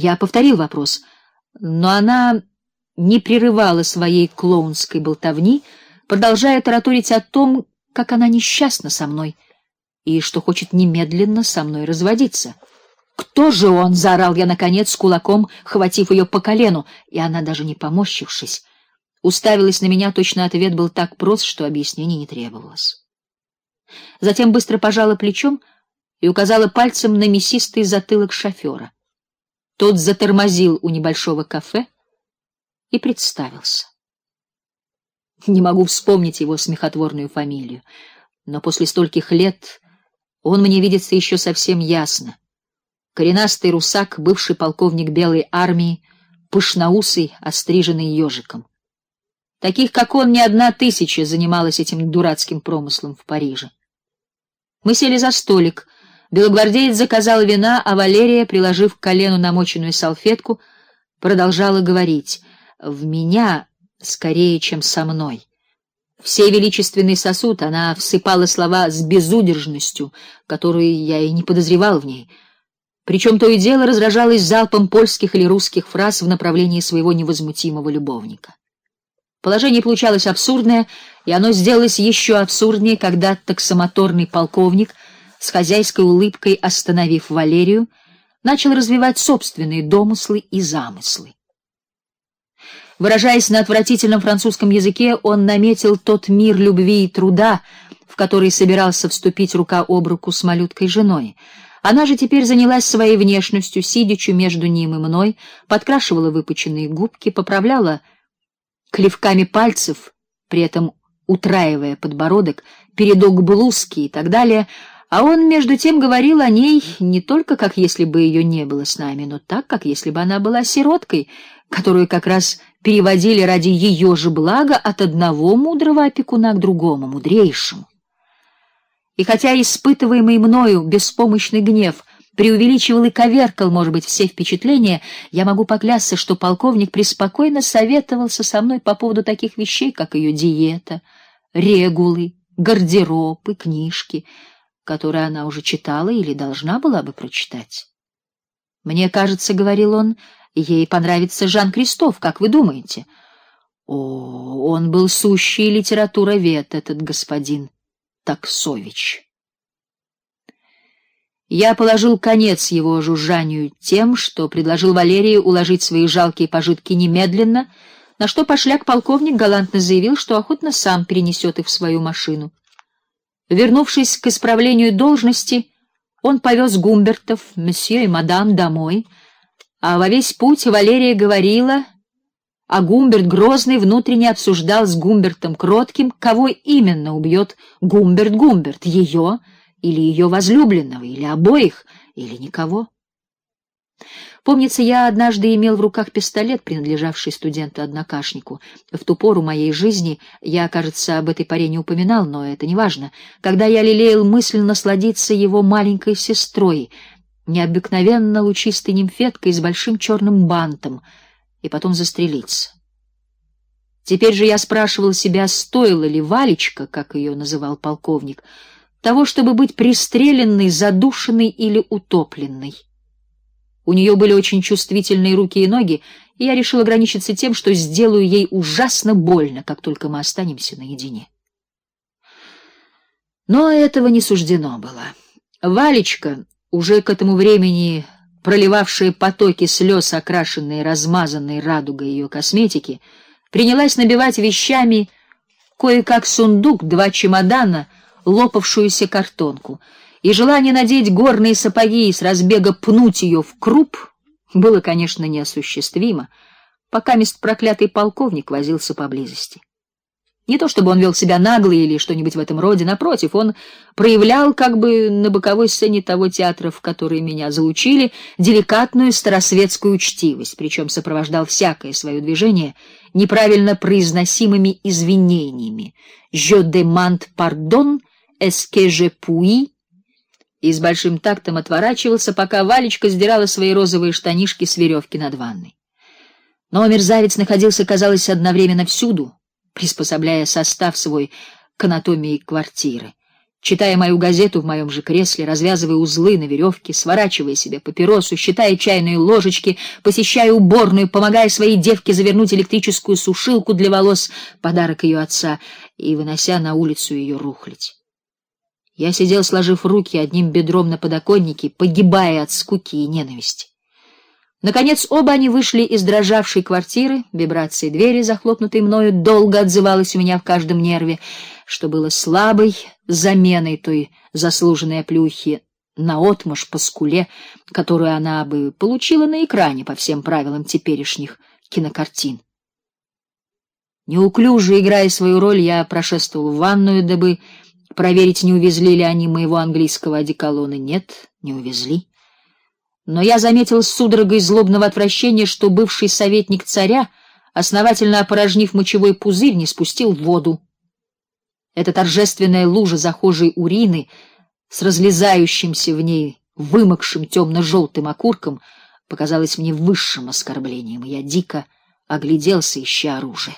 Я повторил вопрос, но она не прерывала своей клоунской болтовни, продолжая тараторить о том, как она несчастна со мной и что хочет немедленно со мной разводиться. Кто же он, заорал я наконец кулаком, хватив ее по колену, и она даже не поморщившись, уставилась на меня, точно ответ был так прост, что объяснений не требовалось. Затем быстро пожала плечом и указала пальцем на мясистый затылок шофера. Тот затормозил у небольшого кафе и представился. Не могу вспомнить его смехотворную фамилию, но после стольких лет он мне видится еще совсем ясно. Коренастый русак, бывший полковник белой армии, пышноусый, остриженный ежиком. Таких, как он, не одна тысяча занималась этим дурацким промыслом в Париже. Мы сели за столик. Белогвардеец заказал вина, а Валерия, приложив к колену намоченную салфетку, продолжала говорить: "В меня скорее, чем со мной". Все величественный сосуд она всыпала слова с безудержностью, которую я и не подозревал в ней. Причем то и дело разражалась залпом польских или русских фраз в направлении своего невозмутимого любовника. Положение получалось абсурдное, и оно сделалось еще абсурднее, когда таксомоторный полковник с хозяйской улыбкой, остановив Валерию, начал развивать собственные домыслы и замыслы. Выражаясь на отвратительном французском языке, он наметил тот мир любви и труда, в который собирался вступить рука об руку с малюткой женой. Она же теперь занялась своей внешностью, сидячи между ним и мной, подкрашивала выпученные губки, поправляла клевками пальцев, при этом утраивая подбородок, передок блузки и так далее, а он между тем говорил о ней не только как если бы ее не было с нами, но так, как если бы она была сироткой, которую как раз переводили ради ее же блага от одного мудрого опекуна к другому, мудрейшему. И хотя испытываемый мною беспомощный гнев преувеличивал и коверкал, может быть, все впечатления, я могу поклясться, что полковник преспокойно советовался со мной по поводу таких вещей, как ее диета, регулы, гардероб и книжки, которые она уже читала или должна была бы прочитать. Мне кажется, говорил он, ей понравится Жан Кристоф, как вы думаете? О, он был сущий литературовед этот господин Таксович. Я положил конец его жужжанию тем, что предложил Валерии уложить свои жалкие пожитки немедленно, на что пошляк полковник галантно заявил, что охотно сам перенесет их в свою машину. Вернувшись к исправлению должности, он повез Гумбертов, месье и мадам домой, а во весь путь Валерия говорила, а Гумберт Грозный внутренне обсуждал с Гумбертом Кротким, кого именно убьет Гумберт Гумберт, ее или ее возлюбленного, или обоих, или никого. Помнится, я однажды имел в руках пистолет, принадлежавший студенту-однокашнику. В ту пору моей жизни я, кажется, об этой поре не упоминал, но это не важно. Когда я лелеял мысль насладиться его маленькой сестрой, необыкновенно лучистой нимфеткой с большим черным бантом, и потом застрелиться. Теперь же я спрашивал себя, стоило ли Валечка, как ее называл полковник, того, чтобы быть пристреленной, задушенной или утопленной. У нее были очень чувствительные руки и ноги, и я решил ограничиться тем, что сделаю ей ужасно больно, как только мы останемся наедине. Но этого не суждено было. Валечка, уже к этому времени проливавшая потоки слез, окрашенные размазанной радугой ее косметики, принялась набивать вещами кое-как сундук, два чемодана, лопавшуюся картонку, и желание надеть горные сапоги и с разбега пнуть ее в круп было, конечно, неосуществимо, пока мест проклятый полковник возился поблизости. Не то чтобы он вел себя нагло или что-нибудь в этом роде, напротив, он проявлял как бы на боковой сцене того театра, в который меня заучили, деликатную старосветскую учтивость, причем сопровождал всякое свое движение неправильно произносимыми извинениями. Je demande pardon, est-ce que je puis? И с большим тактом отворачивался, пока Валечка сдирала свои розовые штанишки с веревки над ванной. Но мерзавец находился, казалось, одновременно всюду приспособляя состав свой к анатомии квартиры. читая мою газету в моем же кресле, развязывая узлы на веревке, сворачивая себе папиросу, считая чайные ложечки, посещая уборную, помогая своей девке завернуть электрическую сушилку для волос, подарок ее отца, и вынося на улицу ее рухлядь. Я сидел, сложив руки одним бедром на подоконнике, погибая от скуки и ненависти. Наконец оба они вышли из дрожавшей квартиры, вибрация двери, захлопнутой мною, долго отзывалась у меня в каждом нерве, что было слабой заменой той заслуженной оплюхи наотмашь по скуле, которую она бы получила на экране по всем правилам теперешних кинокартин. Неуклюже играя свою роль, я прошествовал в ванную, дабы проверить, не увезли ли они моего английского одеколона. Нет, не увезли но я заметил с судорогой злобного отвращения, что бывший советник царя, основательно опорожнив мочевой пузырь, не спустил воду. Эта торжественная лужа захожей урины с разлезающимся в ней вымокшим темно желтым окурком показалась мне высшим оскорблением, и я дико огляделся, ища оружие.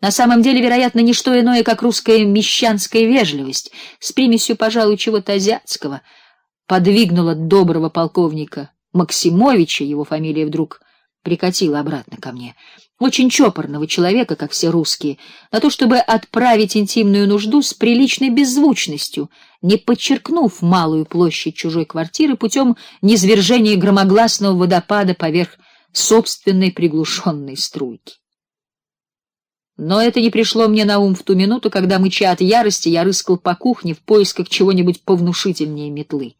На самом деле, вероятно, не что иное, как русская мещанская вежливость с примесью, пожалуй, чего-то азиатского — подвигнула доброго полковника Максимовича, его фамилия вдруг прикатила обратно ко мне, очень чопорного человека, как все русские, на то, чтобы отправить интимную нужду с приличной беззвучностью, не подчеркнув малую площадь чужой квартиры путем низвержения громогласного водопада поверх собственной приглушенной струйки. Но это не пришло мне на ум в ту минуту, когда мыча от ярости я рыскал по кухне в поисках чего-нибудь повнушительнее метлы.